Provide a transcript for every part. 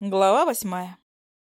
Глава восьмая.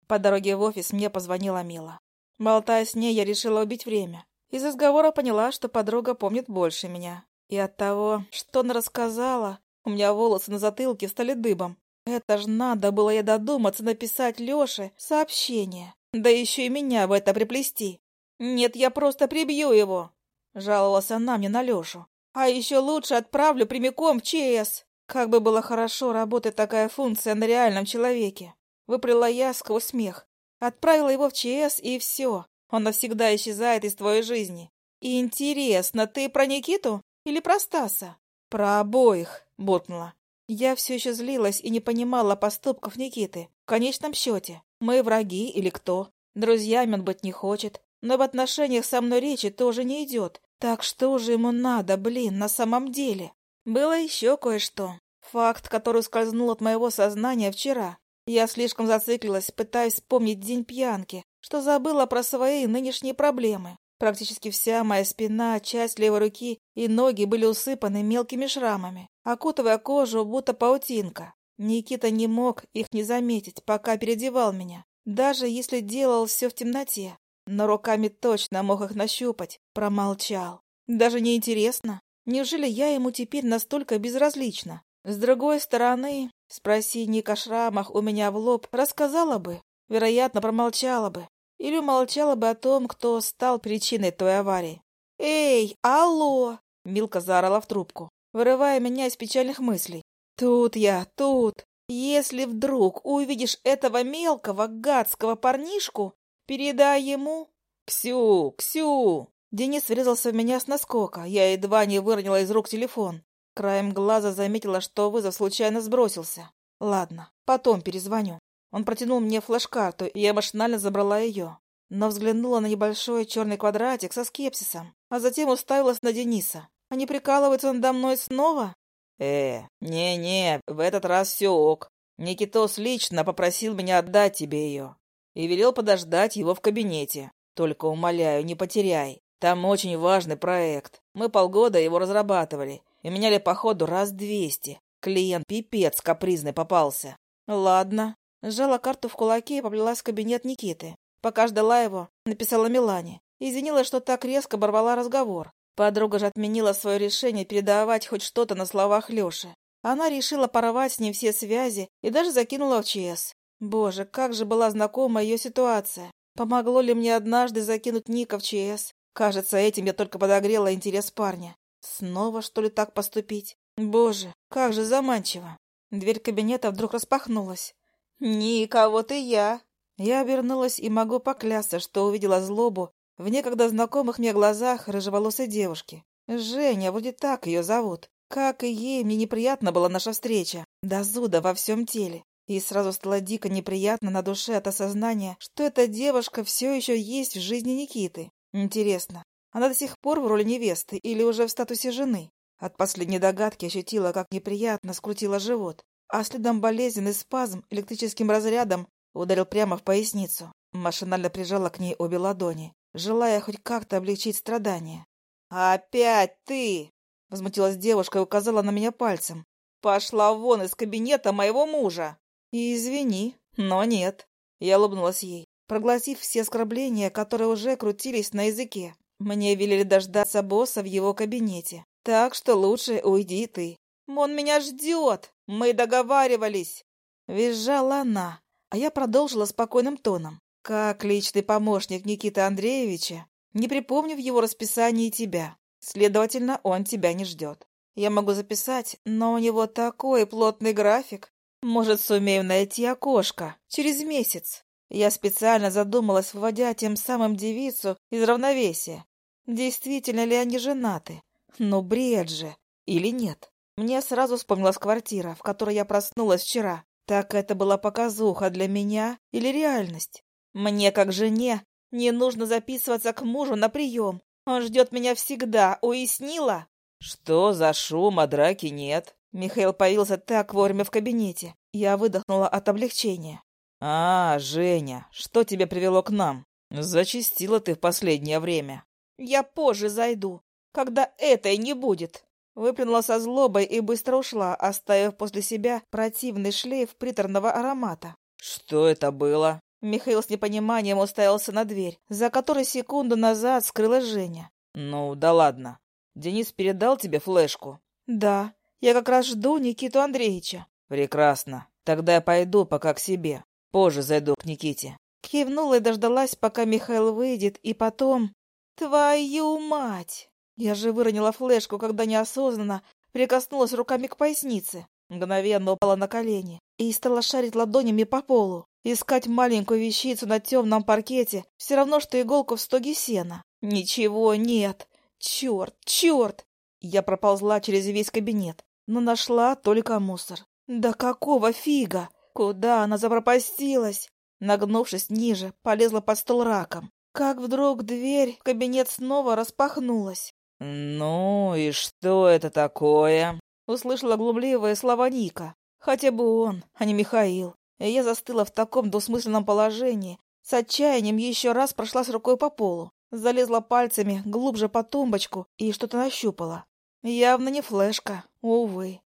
По дороге в офис мне позвонила Мила. Болтая с ней, я решила убить время. Из разговора поняла, что подруга помнит больше меня. И от того, что она рассказала, у меня волосы на затылке стали дыбом. Это ж надо было ей додуматься написать Лёше сообщение. Да еще и меня в это приплести. Нет, я просто прибью его. Жаловалась она мне на Лёшу. А еще лучше отправлю прямиком в ЧС. Как бы было хорошо работать такая функция на реальном человеке. Выплела я сквозь смех. Отправила его в ЧС, и все. Он навсегда исчезает из твоей жизни. И интересно, ты про Никиту или про Стаса? Про обоих, буркнула. Я все еще злилась и не понимала поступков Никиты. В конечном счете, мы враги или кто? Друзьями он быть не хочет, но в отношениях со мной речи тоже не идет. Так что же ему надо, блин, на самом деле? Было еще кое-что. Факт, который скользнул от моего сознания вчера. Я слишком зациклилась, пытаясь вспомнить день пьянки, что забыла про свои нынешние проблемы. Практически вся моя спина, часть левой руки и ноги были усыпаны мелкими шрамами, окутывая кожу, будто паутинка. Никита не мог их не заметить, пока переодевал меня, даже если делал все в темноте. Но руками точно мог их нащупать, промолчал. Даже не интересно, Неужели я ему теперь настолько безразлична? С другой стороны, спроси Ник о шрамах у меня в лоб, рассказала бы, вероятно, промолчала бы. Или умолчала бы о том, кто стал причиной той аварии. «Эй, алло!» — Милка заорала в трубку, вырывая меня из печальных мыслей. «Тут я, тут! Если вдруг увидишь этого мелкого гадского парнишку, передай ему...» «Ксю, Ксю!» Денис врезался в меня с наскока. Я едва не выронила из рук телефон. Краем глаза заметила, что вызов случайно сбросился. Ладно, потом перезвоню. Он протянул мне флеш-карту, и я машинально забрала ее. Но взглянула на небольшой черный квадратик со скепсисом, а затем уставилась на Дениса. А не прикалывается надо мной снова? Э, не-не, в этот раз все ок. Никитос лично попросил меня отдать тебе ее. И велел подождать его в кабинете. Только умоляю, не потеряй. Там очень важный проект. Мы полгода его разрабатывали и меняли по ходу раз двести. Клиент пипец капризный попался. Ладно. Сжала карту в кулаке и поплелась в кабинет Никиты. Пока ждала его, написала Милане. Извинилась, что так резко оборвала разговор. Подруга же отменила свое решение передавать хоть что-то на словах Леши. Она решила порвать с ним все связи и даже закинула в ЧС. Боже, как же была знакома ее ситуация. Помогло ли мне однажды закинуть Ника в ЧС? Кажется, этим я только подогрела интерес парня. Снова, что ли, так поступить? Боже, как же заманчиво. Дверь кабинета вдруг распахнулась. «Ника, вот и я!» Я обернулась и могу поклясться, что увидела злобу в некогда знакомых мне глазах рыжеволосой девушки. Женя, вроде так ее зовут. Как и ей, мне неприятна была наша встреча. До зуда во всем теле. И сразу стало дико неприятно на душе от осознания, что эта девушка все еще есть в жизни Никиты. Интересно, она до сих пор в роли невесты или уже в статусе жены? От последней догадки ощутила, как неприятно скрутила живот, а следом болезненный спазм электрическим разрядом ударил прямо в поясницу. Машинально прижала к ней обе ладони, желая хоть как-то облегчить страдания. «Опять ты!» — возмутилась девушка и указала на меня пальцем. «Пошла вон из кабинета моего мужа!» «И извини, но нет». Я улыбнулась ей проглотив все оскорбления, которые уже крутились на языке. Мне велели дождаться босса в его кабинете. Так что лучше уйди ты. Он меня ждет. Мы договаривались. Визжала она, а я продолжила спокойным тоном. Как личный помощник Никиты Андреевича, не припомнив его расписание тебя. Следовательно, он тебя не ждет. Я могу записать, но у него такой плотный график. Может, сумеем найти окошко через месяц. Я специально задумалась, вводя тем самым девицу из равновесия. Действительно ли они женаты? Ну, бред же. Или нет? Мне сразу вспомнилась квартира, в которой я проснулась вчера. Так это была показуха для меня или реальность? Мне, как жене, не нужно записываться к мужу на прием. Он ждет меня всегда, уяснила? Что за шум, а драки нет? Михаил появился так вовремя в кабинете. Я выдохнула от облегчения. «А, Женя, что тебя привело к нам? Зачистила ты в последнее время». «Я позже зайду, когда этой не будет». Выплюнула со злобой и быстро ушла, оставив после себя противный шлейф приторного аромата. Что это было? Михаил с непониманием уставился на дверь, за которой секунду назад скрылась Женя. Ну, да ладно. Денис передал тебе флешку? Да. Я как раз жду Никиту Андреевича. Прекрасно. Тогда я пойду пока к себе. Позже зайду к Никите. Кивнула и дождалась, пока Михаил выйдет, и потом... Твою мать! Я же выронила флешку, когда неосознанно прикоснулась руками к пояснице. Мгновенно упала на колени и стала шарить ладонями по полу. Искать маленькую вещицу на темном паркете все равно, что иголку в стоге сена. Ничего нет. Черт, черт! Я проползла через весь кабинет, но нашла только мусор. Да какого фига? Куда она запропастилась? Нагнувшись ниже, полезла под стол раком. Как вдруг дверь в кабинет снова распахнулась. «Ну и что это такое?» Услышала глумливые слова Ника. Хотя бы он, а не Михаил. И я застыла в таком двусмысленном положении. С отчаянием еще раз прошлась рукой по полу. Залезла пальцами глубже под тумбочку и что-то нащупала. Явно не флешка, увы.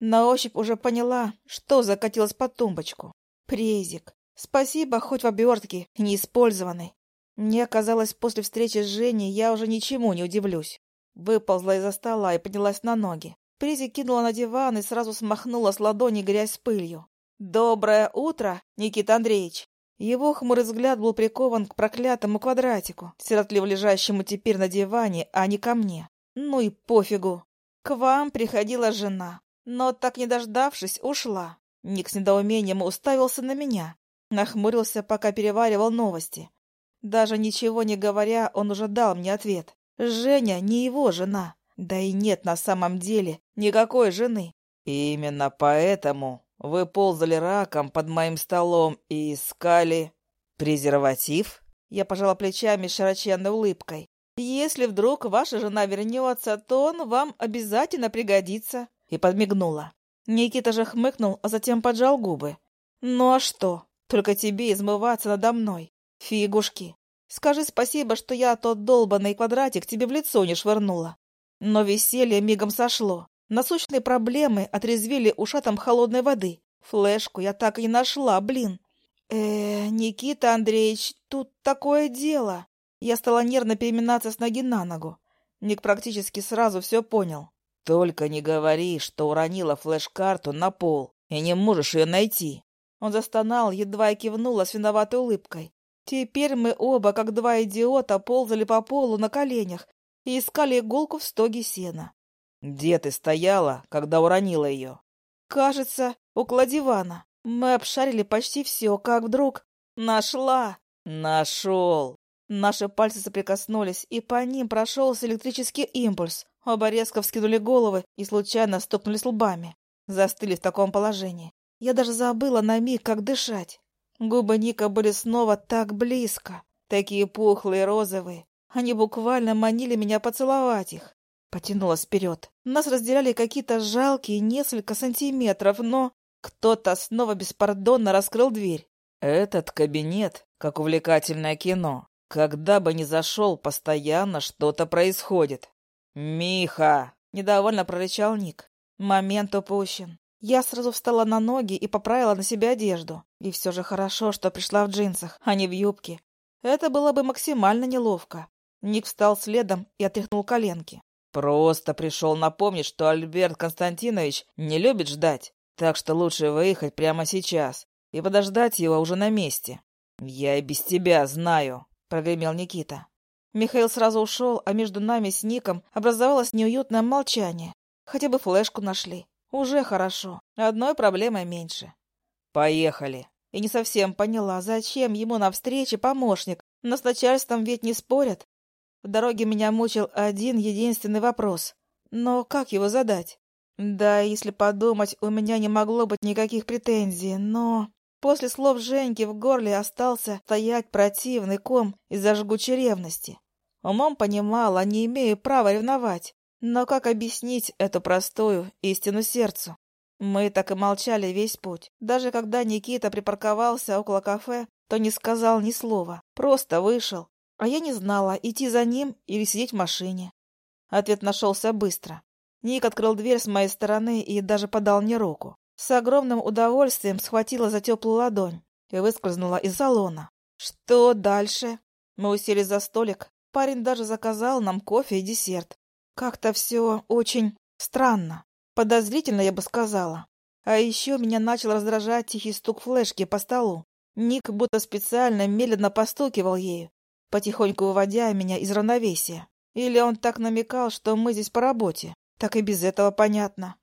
На ощупь уже поняла, что закатилось под тумбочку. Презик. Спасибо, хоть в обертке, неиспользованный. Мне казалось, после встречи с Женей я уже ничему не удивлюсь. Выползла из-за стола и поднялась на ноги. Призи кинула на диван и сразу смахнула с ладони грязь с пылью. «Доброе утро, Никита Андреевич!» Его хмурый взгляд был прикован к проклятому квадратику, сиротливо лежащему теперь на диване, а не ко мне. Ну и пофигу. К вам приходила жена, но, так не дождавшись, ушла. Ник с недоумением уставился на меня. Нахмурился, пока переваривал новости. Даже ничего не говоря, он уже дал мне ответ. Женя не его жена. Да и нет на самом деле никакой жены. Именно поэтому вы ползали раком под моим столом и искали презерватив? Я пожала плечами с широченной улыбкой. Если вдруг ваша жена вернется, то он вам обязательно пригодится. И подмигнула. Никита же хмыкнул, а затем поджал губы. Ну а что? Только тебе измываться надо мной. Фигушки. Скажи спасибо, что я тот долбанный квадратик тебе в лицо не швырнула. Но веселье мигом сошло. Насущные проблемы отрезвили ушатом холодной воды. Флешку я так и не нашла, блин. э Никита Андреевич, тут такое дело. Я стала нервно переминаться с ноги на ногу. Ник практически сразу все понял. «Только не говори, что уронила флеш-карту на пол и не можешь ее найти». Он застонал, едва и кивнула с виноватой улыбкой. Теперь мы оба, как два идиота, ползали по полу на коленях, и искали иголку в стоге сена. «Где ты стояла, когда уронила ее?» «Кажется, около дивана. Мы обшарили почти все, как вдруг... Нашла!» «Нашел!» Наши пальцы соприкоснулись, и по ним прошелся электрический импульс. Оба резко вскинули головы и случайно стукнулись лбами. Застыли в таком положении. Я даже забыла на миг, как дышать. Губы Ника были снова так близко, такие пухлые розовые, они буквально манили меня поцеловать их. Потянулась вперед. Нас разделяли какие-то жалкие несколько сантиметров, но кто-то снова беспардонно раскрыл дверь. Этот кабинет, как увлекательное кино. Когда бы ни зашел, постоянно что-то происходит. «Миха!» — недовольно прорычал Ник. Момент упущен. Я сразу встала на ноги и поправила на себе одежду. И все же хорошо, что пришла в джинсах, а не в юбке. Это было бы максимально неловко. Ник встал следом и отряхнул коленки. «Просто пришел напомнить, что Альберт Константинович не любит ждать, так что лучше выехать прямо сейчас и подождать его уже на месте. Я и без тебя знаю», — прогремел Никита. Михаил сразу ушел, а между нами с Ником образовалось неуютное молчание. Хотя бы флешку нашли. Уже хорошо. Одной проблемой меньше. «Поехали!» И не совсем поняла, зачем ему на встрече помощник. Но с начальством ведь не спорят. В дороге меня мучил один единственный вопрос. Но как его задать? Да, если подумать, у меня не могло быть никаких претензий, но... После слов Женьки в горле остался стоять противный ком из-за жгучей ревности. Умом понимала, не имею права ревновать. Но как объяснить эту простую истину сердцу? Мы так и молчали весь путь. Даже когда Никита припарковался около кафе, то не сказал ни слова. Просто вышел, а я не знала, идти за ним или сидеть в машине. Ответ нашелся быстро. Ник открыл дверь с моей стороны и даже подал мне руку. С огромным удовольствием схватила за теплую ладонь. и выскользнула из салона. Что дальше? Мы усели за столик. Парень даже заказал нам кофе и десерт. Как-то все очень странно. Подозрительно, я бы сказала. А еще меня начал раздражать тихий стук флешки по столу. Ник будто специально медленно постукивал ею, потихоньку выводя меня из равновесия. Или он так намекал, что мы здесь по работе. Так и без этого понятно.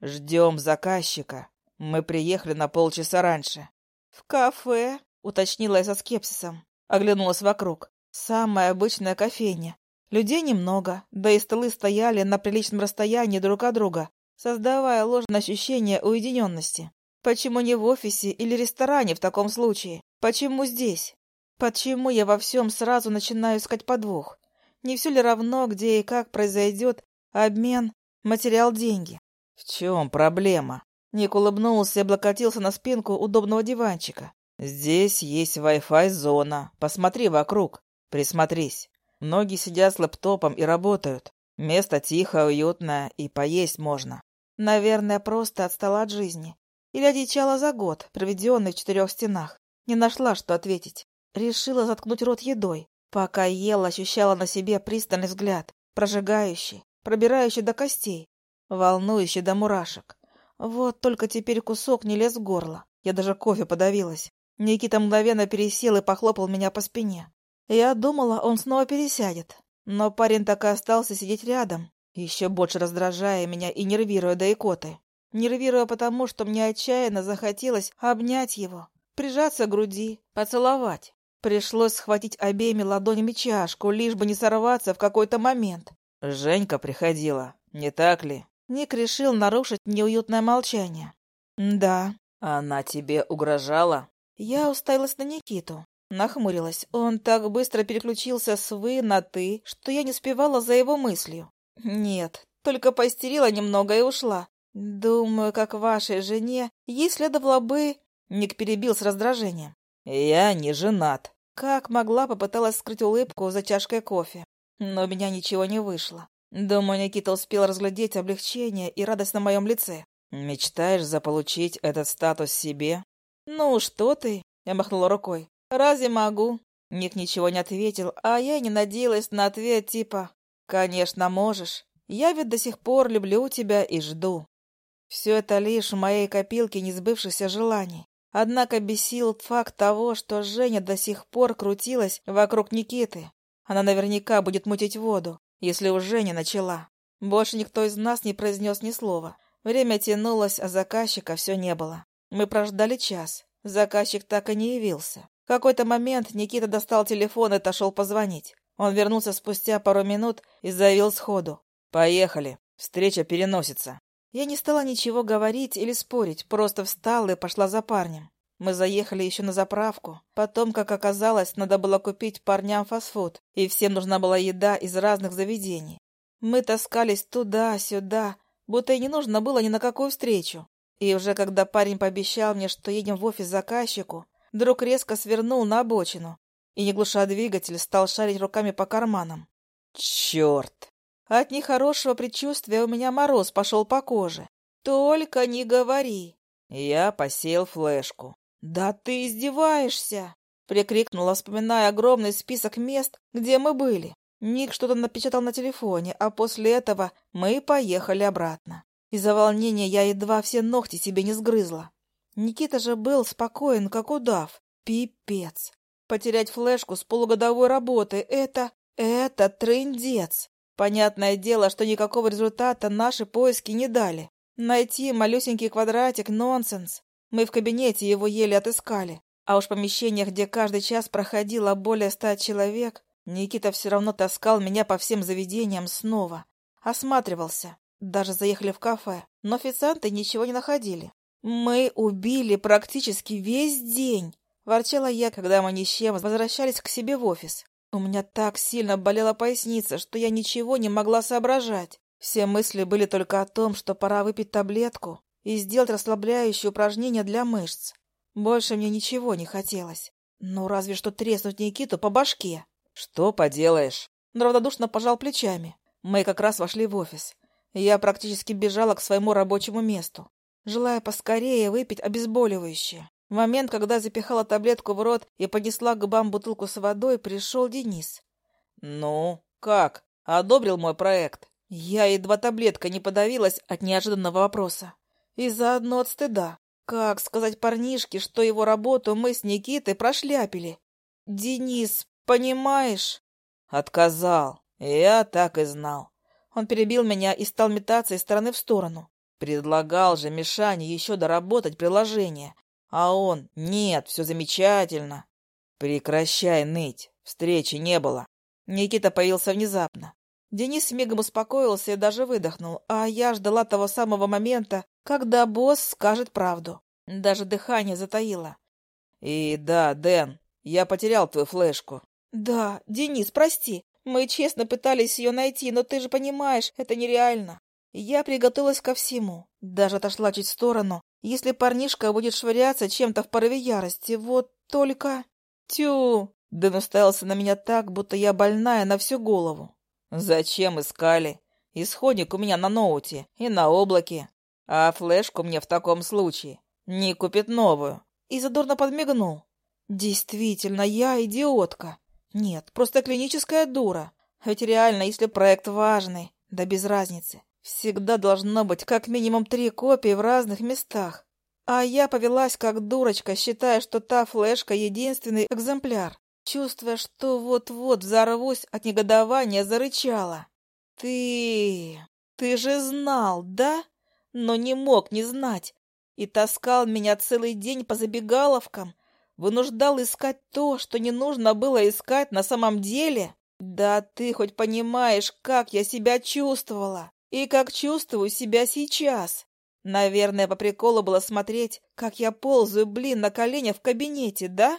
«Ждем заказчика. Мы приехали на полчаса раньше». «В кафе?» — уточнила я со скепсисом. Оглянулась вокруг. «Самая обычная кофейня. Людей немного, да и столы стояли на приличном расстоянии друг от друга, создавая ложное ощущение уединенности. Почему не в офисе или ресторане в таком случае? Почему здесь? Почему я во всем сразу начинаю искать подвох? Не все ли равно, где и как произойдет обмен, материал, деньги? В чем проблема? Ник улыбнулся и облокотился на спинку удобного диванчика. Здесь есть Wi-Fi зона. Посмотри вокруг. Присмотрись. Многие сидят с лэптопом и работают. Место тихое, уютное, и поесть можно. Наверное, просто отстала от жизни. Или одичала за год, проведенный в четырех стенах. Не нашла, что ответить. Решила заткнуть рот едой. Пока ела, ощущала на себе пристальный взгляд, прожигающий, пробирающий до костей, волнующий до мурашек. Вот только теперь кусок не лез в горло. Я даже кофе подавилась. Никита мгновенно пересел и похлопал меня по спине. Я думала, он снова пересядет. Но парень так и остался сидеть рядом, еще больше раздражая меня и нервируя до икоты. Нервируя потому, что мне отчаянно захотелось обнять его, прижаться к груди, поцеловать. Пришлось схватить обеими ладонями чашку, лишь бы не сорваться в какой-то момент. «Женька приходила, не так ли?» Ник решил нарушить неуютное молчание. «Да». «Она тебе угрожала?» Я уставилась на Никиту. Нахмурилась. Он так быстро переключился с «вы» на «ты», что я не успевала за его мыслью. Нет, только постерила немного и ушла. Думаю, как вашей жене, ей следовало бы... Ник перебил с раздражением. Я не женат. Как могла, попыталась скрыть улыбку за чашкой кофе. Но у меня ничего не вышло. Думаю, Никита успел разглядеть облегчение и радость на моем лице. «Мечтаешь заполучить этот статус себе?» «Ну, что ты?» — я махнула рукой. «Разве могу?» Ник ничего не ответил, а я не надеялась на ответ типа «Конечно, можешь. Я ведь до сих пор люблю тебя и жду». Все это лишь в моей копилке несбывшихся желаний. Однако бесил факт того, что Женя до сих пор крутилась вокруг Никиты. Она наверняка будет мутить воду, если уже не начала. Больше никто из нас не произнес ни слова. Время тянулось, а заказчика все не было. Мы прождали час. Заказчик так и не явился. В какой-то момент Никита достал телефон и отошел позвонить. Он вернулся спустя пару минут и заявил сходу. «Поехали. Встреча переносится». Я не стала ничего говорить или спорить, просто встала и пошла за парнем. Мы заехали еще на заправку. Потом, как оказалось, надо было купить парням фастфуд, и всем нужна была еда из разных заведений. Мы таскались туда-сюда, будто и не нужно было ни на какую встречу. И уже когда парень пообещал мне, что едем в офис заказчику, Друг резко свернул на обочину и, не глуша двигатель, стал шарить руками по карманам. «Черт!» От нехорошего предчувствия у меня мороз пошел по коже. «Только не говори!» Я посеял флешку. «Да ты издеваешься!» — прикрикнула, вспоминая огромный список мест, где мы были. Ник что-то напечатал на телефоне, а после этого мы поехали обратно. Из-за волнения я едва все ногти себе не сгрызла. Никита же был спокоен, как удав. Пипец. Потерять флешку с полугодовой работы — это... это трындец. Понятное дело, что никакого результата наши поиски не дали. Найти малюсенький квадратик — нонсенс. Мы в кабинете его еле отыскали. А уж в помещениях, где каждый час проходило более ста человек, Никита все равно таскал меня по всем заведениям снова. Осматривался. Даже заехали в кафе, но официанты ничего не находили. «Мы убили практически весь день», — ворчала я, когда мы ни с чем возвращались к себе в офис. У меня так сильно болела поясница, что я ничего не могла соображать. Все мысли были только о том, что пора выпить таблетку и сделать расслабляющие упражнения для мышц. Больше мне ничего не хотелось. Ну, разве что треснуть Никиту по башке. «Что поделаешь?» Он равнодушно пожал плечами. Мы как раз вошли в офис. Я практически бежала к своему рабочему месту желая поскорее выпить обезболивающее. В момент, когда запихала таблетку в рот и поднесла к губам бутылку с водой, пришел Денис. «Ну, как? Одобрил мой проект?» Я едва таблетка не подавилась от неожиданного вопроса. И заодно от стыда. Как сказать парнишке, что его работу мы с Никитой прошляпили? Денис, понимаешь? Отказал. Я так и знал. Он перебил меня и стал метаться из стороны в сторону. Предлагал же Мишане еще доработать приложение. А он, нет, все замечательно. Прекращай ныть, встречи не было. Никита появился внезапно. Денис мигом успокоился и даже выдохнул, а я ждала того самого момента, когда босс скажет правду. Даже дыхание затаило. И да, Дэн, я потерял твою флешку. Да, Денис, прости. Мы честно пытались ее найти, но ты же понимаешь, это нереально. Я приготовилась ко всему. Даже отошла чуть в сторону. Если парнишка будет швыряться чем-то в порыве ярости, вот только... Тю! Дэн уставился на меня так, будто я больная на всю голову. Зачем искали? Исходник у меня на ноуте и на облаке. А флешку мне в таком случае не купит новую. И задорно подмигнул. Действительно, я идиотка. Нет, просто клиническая дура. Ведь реально, если проект важный, да без разницы, всегда должно быть как минимум три копии в разных местах. А я повелась как дурочка, считая, что та флешка — единственный экземпляр чувствуя, что вот-вот взорвусь от негодования, зарычала. «Ты... ты же знал, да? Но не мог не знать. И таскал меня целый день по забегаловкам, вынуждал искать то, что не нужно было искать на самом деле. Да ты хоть понимаешь, как я себя чувствовала и как чувствую себя сейчас. Наверное, по приколу было смотреть, как я ползаю, блин, на коленях в кабинете, да?»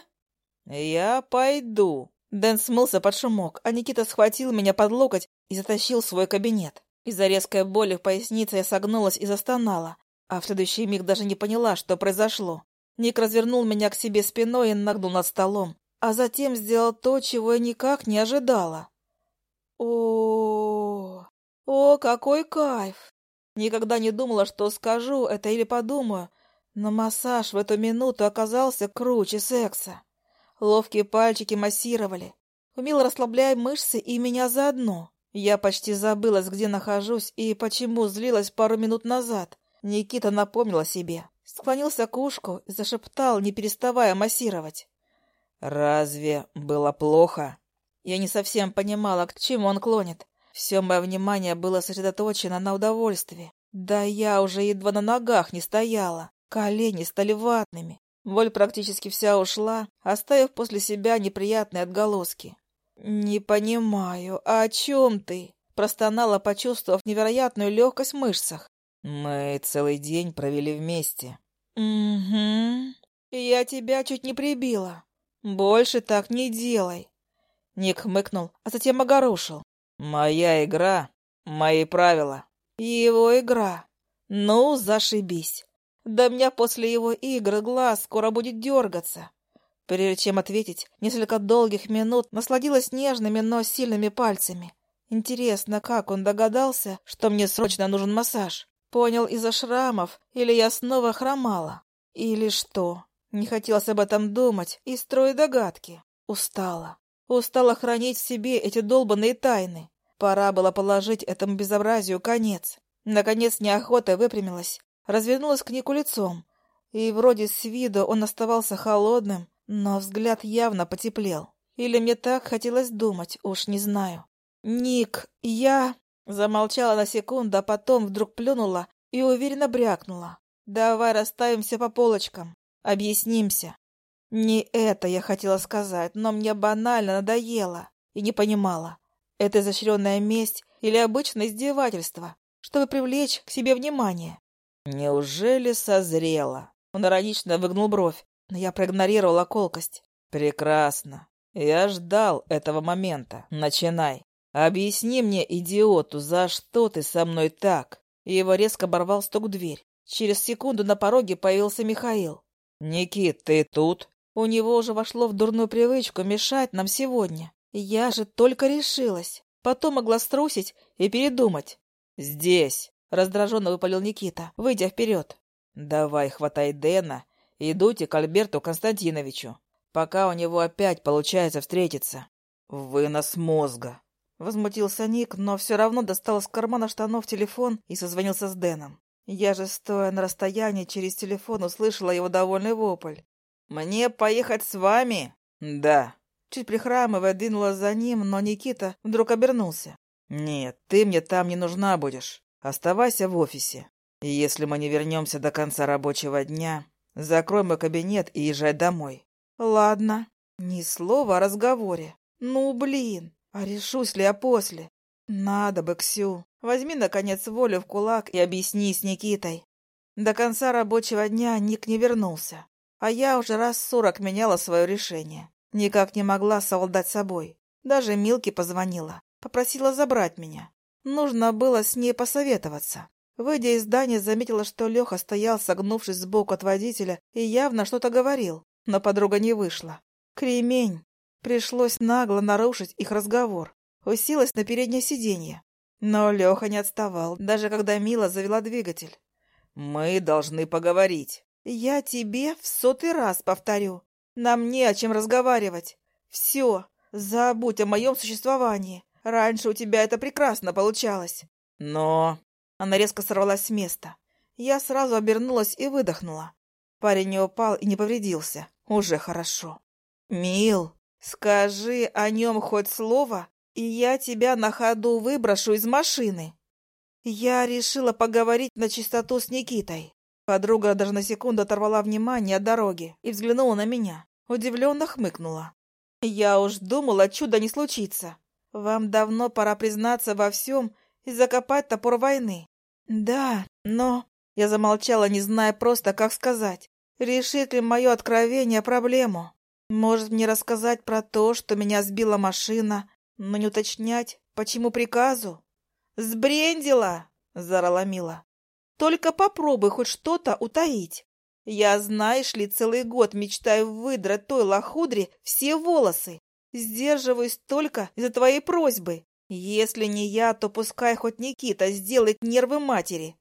«Я пойду». Дэн смылся под шумок, а Никита схватил меня под локоть и затащил в свой кабинет. Из-за резкой боли в пояснице я согнулась и застонала, а в следующий миг даже не поняла, что произошло. Ник развернул меня к себе спиной и нагнул над столом, а затем сделал то, чего я никак не ожидала. О, о, какой кайф! Никогда не думала, что скажу это или подумаю, но массаж в эту минуту оказался круче секса. Ловкие пальчики массировали. Умело расслабляя мышцы и меня заодно. Я почти забылась, где нахожусь и почему злилась пару минут назад. Никита напомнил о себе. Склонился к ушку и зашептал, не переставая массировать. «Разве было плохо?» Я не совсем понимала, к чему он клонит. Все мое внимание было сосредоточено на удовольствии. Да я уже едва на ногах не стояла. Колени стали ватными. Боль практически вся ушла, оставив после себя неприятные отголоски. «Не понимаю, а о чем ты?» — простонала, почувствовав невероятную легкость в мышцах. «Мы целый день провели вместе». «Угу. Я тебя чуть не прибила. Больше так не делай». Ник хмыкнул, а затем огорошил. «Моя игра, мои правила». «Его игра. Ну, зашибись. Да меня после его игр глаз скоро будет дергаться. Прежде чем ответить, несколько долгих минут насладилась нежными, но сильными пальцами. Интересно, как он догадался, что мне срочно нужен массаж? Понял из-за шрамов, или я снова хромала? Или что? Не хотелось об этом думать и строить догадки. Устала. Устала хранить в себе эти долбанные тайны. Пора было положить этому безобразию конец. Наконец неохота выпрямилась развернулась к Нику лицом, и вроде с виду он оставался холодным, но взгляд явно потеплел. Или мне так хотелось думать, уж не знаю. «Ник, я...» Замолчала на секунду, а потом вдруг плюнула и уверенно брякнула. «Давай расставимся по полочкам, объяснимся». Не это я хотела сказать, но мне банально надоело и не понимала. Это изощренная месть или обычное издевательство, чтобы привлечь к себе внимание. «Неужели созрела?» Он иронично выгнул бровь, но я проигнорировала колкость. «Прекрасно. Я ждал этого момента. Начинай. Объясни мне, идиоту, за что ты со мной так?» Его резко оборвал стук в дверь. Через секунду на пороге появился Михаил. «Никит, ты тут?» У него уже вошло в дурную привычку мешать нам сегодня. Я же только решилась. Потом могла струсить и передумать. «Здесь!» Раздраженно выпалил Никита, выйдя вперед. «Давай, хватай Дэна Идуйте к Альберту Константиновичу, пока у него опять получается встретиться. Вынос мозга. Возмутился Ник, но все равно достал из кармана штанов телефон и созвонился с Дэном. Я же, стоя на расстоянии, через телефон услышала его довольный вопль. «Мне поехать с вами?» «Да». Чуть прихрамывая, двинулась за ним, но Никита вдруг обернулся. «Нет, ты мне там не нужна будешь. Оставайся в офисе. И если мы не вернемся до конца рабочего дня, закрой мой кабинет и езжай домой». «Ладно. Ни слова о разговоре. Ну, блин, а решусь ли я после? Надо бы, Ксю. Возьми, наконец, волю в кулак и объясни с Никитой». До конца рабочего дня Ник не вернулся, а я уже раз сорок меняла свое решение. Никак не могла совладать собой. Даже Милке позвонила, попросила забрать меня. Нужно было с ней посоветоваться. Выйдя из здания, заметила, что Леха стоял, согнувшись сбоку от водителя, и явно что-то говорил, но подруга не вышла. Кремень. Пришлось нагло нарушить их разговор. Уселась на переднее сиденье. Но Леха не отставал, даже когда Мила завела двигатель. «Мы должны поговорить». «Я тебе в сотый раз повторю. Нам не о чем разговаривать. Все, забудь о моем существовании. Раньше у тебя это прекрасно получалось. Но... Она резко сорвалась с места. Я сразу обернулась и выдохнула. Парень не упал и не повредился. Уже хорошо. Мил, скажи о нем хоть слово, и я тебя на ходу выброшу из машины. Я решила поговорить на чистоту с Никитой. Подруга даже на секунду оторвала внимание от дороги и взглянула на меня. Удивленно хмыкнула. Я уж думала, чудо не случится. Вам давно пора признаться во всем и закопать топор войны. Да, но... Я замолчала, не зная просто, как сказать. Решит ли мое откровение проблему? Может, мне рассказать про то, что меня сбила машина, но не уточнять, почему приказу? «Сбрендила!» — заорала Мила. «Только попробуй хоть что-то утаить. Я, знаешь ли, целый год мечтаю выдрать той лохудре все волосы. Сдерживаюсь только из-за твоей просьбы. Если не я, то пускай хоть Никита сделает нервы матери.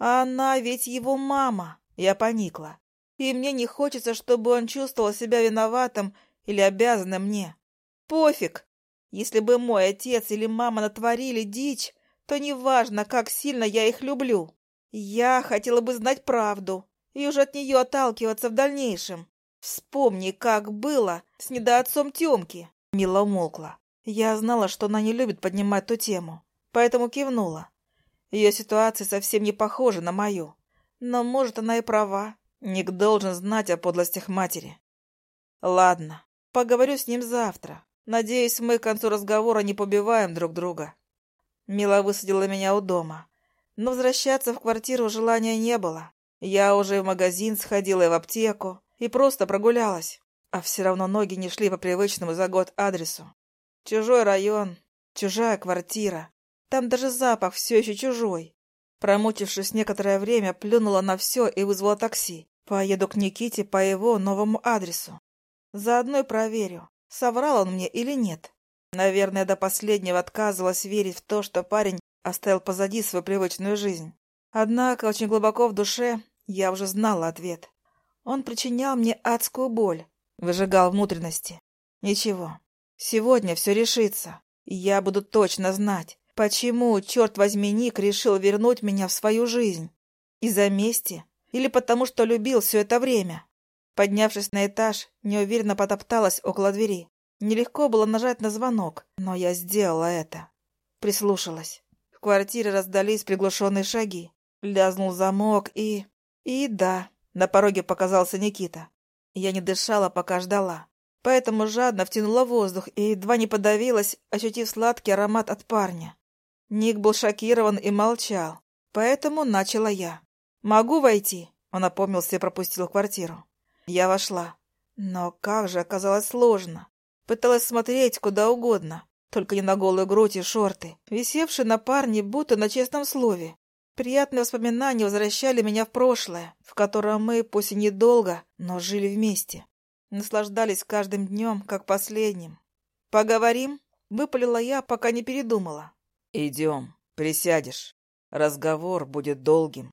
А она ведь его мама. Я поникла. И мне не хочется, чтобы он чувствовал себя виноватым или обязанным мне. Пофиг. Если бы мой отец или мама натворили дичь, то неважно, как сильно я их люблю. Я хотела бы знать правду и уже от нее отталкиваться в дальнейшем. Вспомни, как было с недоотцом Темки. Мила умолкла. Я знала, что она не любит поднимать ту тему, поэтому кивнула. Ее ситуация совсем не похожа на мою. Но, может, она и права. Ник должен знать о подлостях матери. Ладно, поговорю с ним завтра. Надеюсь, мы к концу разговора не побиваем друг друга. Мила высадила меня у дома. Но возвращаться в квартиру желания не было. Я уже в магазин сходила и в аптеку и просто прогулялась, а все равно ноги не шли по привычному за год адресу. Чужой район, чужая квартира. Там даже запах все еще чужой. Промучившись некоторое время, плюнула на все и вызвала такси. Поеду к Никите по его новому адресу. Заодно и проверю, соврал он мне или нет. Наверное, до последнего отказывалась верить в то, что парень оставил позади свою привычную жизнь. Однако очень глубоко в душе я уже знала ответ. Он причинял мне адскую боль, выжигал внутренности. Ничего, сегодня все решится, я буду точно знать, почему, черт возьми, Ник решил вернуть меня в свою жизнь. Из-за мести или потому, что любил все это время. Поднявшись на этаж, неуверенно потопталась около двери. Нелегко было нажать на звонок, но я сделала это. Прислушалась. В квартире раздались приглушенные шаги. Лязнул замок и... И да, на пороге показался Никита. Я не дышала, пока ждала. Поэтому жадно втянула воздух и едва не подавилась, ощутив сладкий аромат от парня. Ник был шокирован и молчал. Поэтому начала я. «Могу войти?» Он опомнился и пропустил квартиру. Я вошла. Но как же оказалось сложно. Пыталась смотреть куда угодно, только не на голую грудь и шорты, висевшие на парне будто на честном слове. Приятные воспоминания возвращали меня в прошлое, в котором мы, пусть и недолго, но жили вместе. Наслаждались каждым днем, как последним. «Поговорим?» — выпалила я, пока не передумала. «Идем, присядешь. Разговор будет долгим».